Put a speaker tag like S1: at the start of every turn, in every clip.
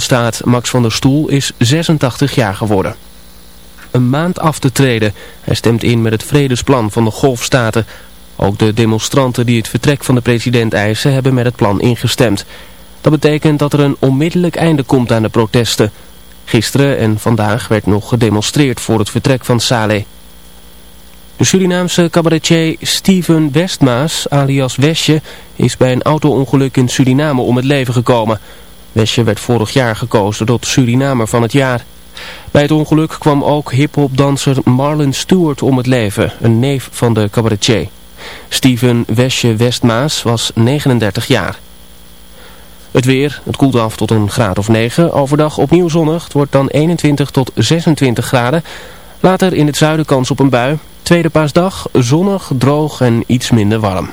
S1: staat Max van der Stoel is 86 jaar geworden. Een maand af te treden. Hij stemt in met het vredesplan van de golfstaten. Ook de demonstranten die het vertrek van de president eisen hebben met het plan ingestemd. Dat betekent dat er een onmiddellijk einde komt aan de protesten. Gisteren en vandaag werd nog gedemonstreerd voor het vertrek van Saleh. De Surinaamse cabaretier Steven Westmaas, alias Wesje, is bij een auto-ongeluk in Suriname om het leven gekomen. Wesje werd vorig jaar gekozen tot Surinamer van het jaar. Bij het ongeluk kwam ook hiphopdanser Marlon Stewart om het leven, een neef van de cabaretier. Steven Wesje Westmaas was 39 jaar. Het weer, het koelt af tot een graad of 9. Overdag opnieuw zonnig, het wordt dan 21 tot 26 graden. Later in het zuiden kans op een bui. Tweede paasdag, zonnig, droog en iets minder warm.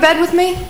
S2: bed with me?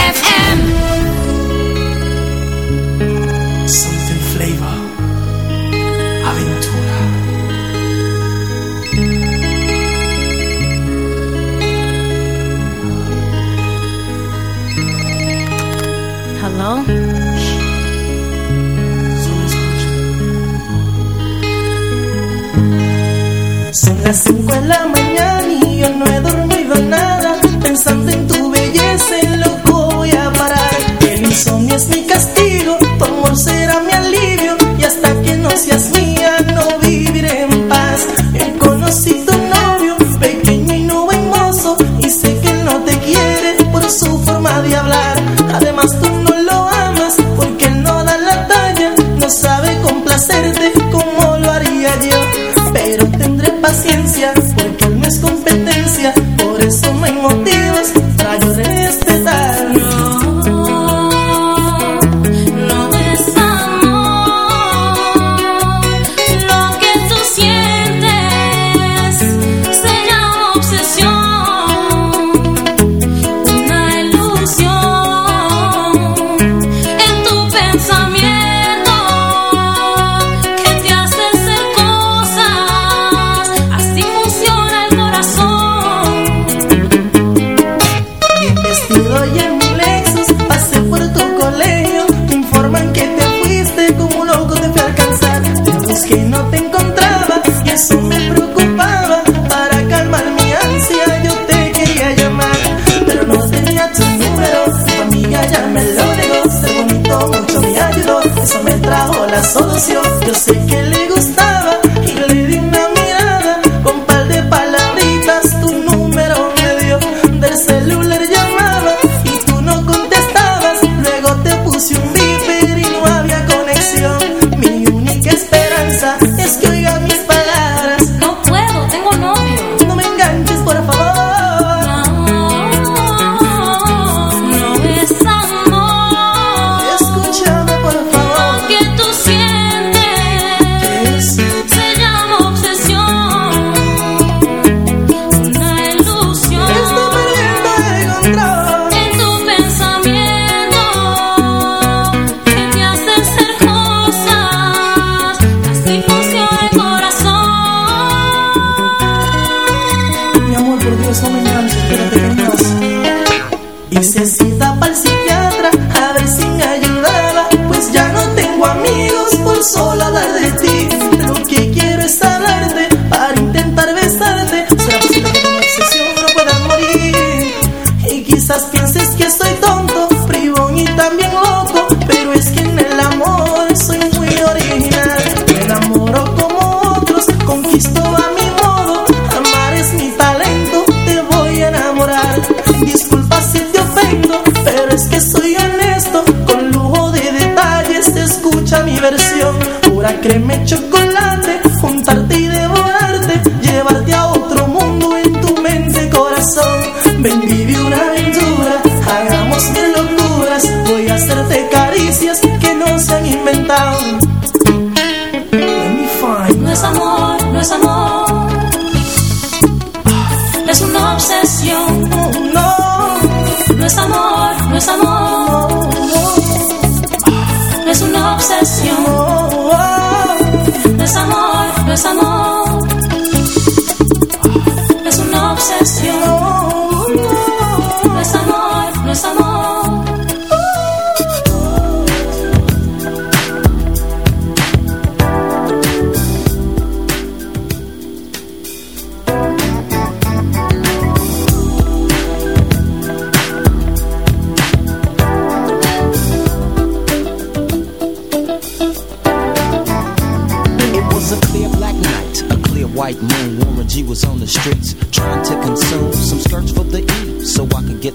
S3: 习惯。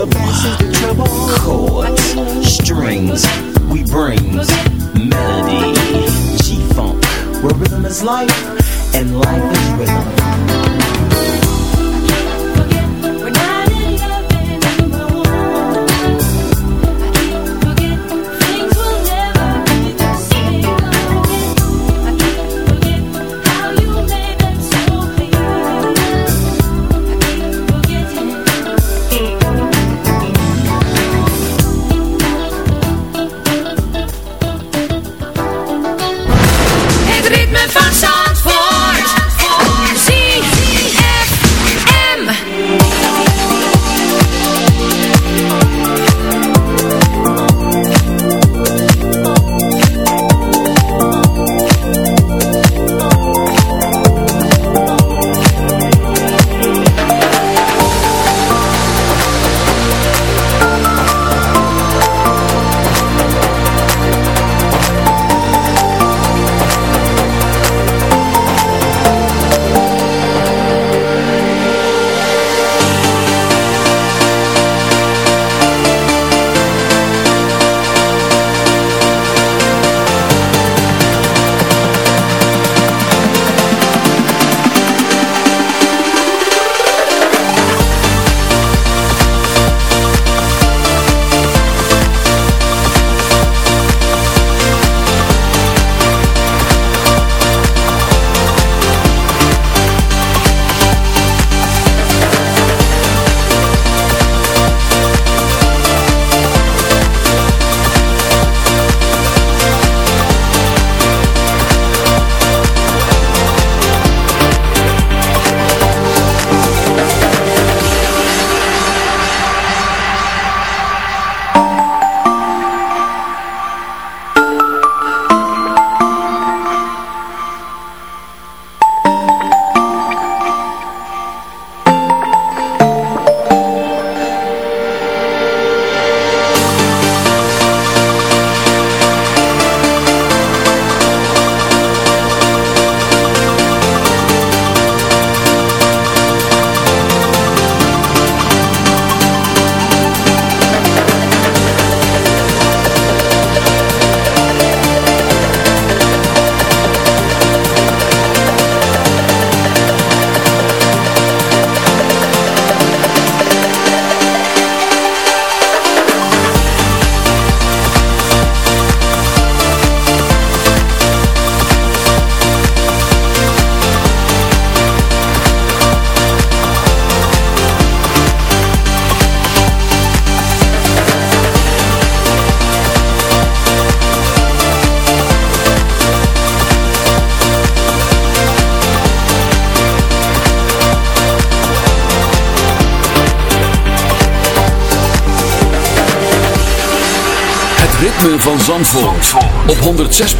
S4: The bass the treble.
S5: Chords, strings, we bring melody.
S6: G-funk, where rhythm is life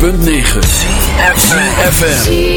S6: 106.9 CFFM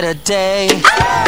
S7: better day.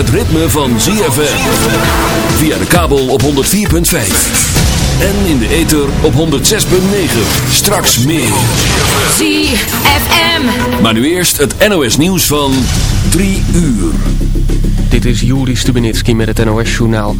S8: Het ritme van ZFM. Via de kabel op 104.5. En in de ether op 106.9. Straks meer.
S6: ZFM.
S8: Maar nu eerst het NOS nieuws van 3 uur.
S1: Dit is Juri Stubenitski met het NOS-journaal.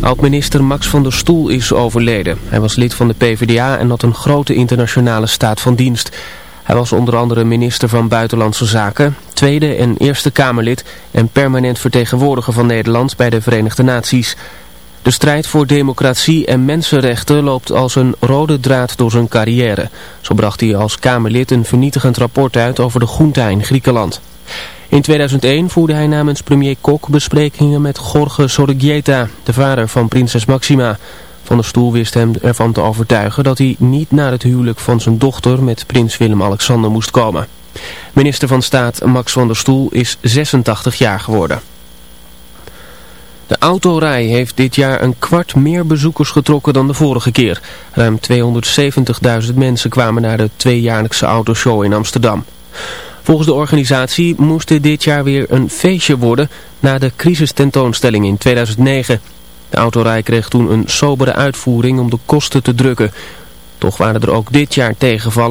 S1: Oud-minister Max van der Stoel is overleden. Hij was lid van de PvdA en had een grote internationale staat van dienst. Hij was onder andere minister van Buitenlandse Zaken, Tweede en Eerste Kamerlid en permanent vertegenwoordiger van Nederland bij de Verenigde Naties. De strijd voor democratie en mensenrechten loopt als een rode draad door zijn carrière. Zo bracht hij als Kamerlid een vernietigend rapport uit over de junta in Griekenland. In 2001 voerde hij namens premier Kok besprekingen met Jorge Sorregieta, de vader van prinses Maxima. Van der Stoel wist hem ervan te overtuigen dat hij niet naar het huwelijk van zijn dochter met prins Willem-Alexander moest komen. Minister van Staat Max van der Stoel is 86 jaar geworden. De autorij heeft dit jaar een kwart meer bezoekers getrokken dan de vorige keer. Ruim 270.000 mensen kwamen naar de tweejaarlijkse autoshow in Amsterdam. Volgens de organisatie moest dit jaar weer een feestje worden na de crisistentoonstelling in 2009. De autorij kreeg toen een sobere uitvoering om de kosten te drukken. Toch waren er ook dit jaar tegenvallen.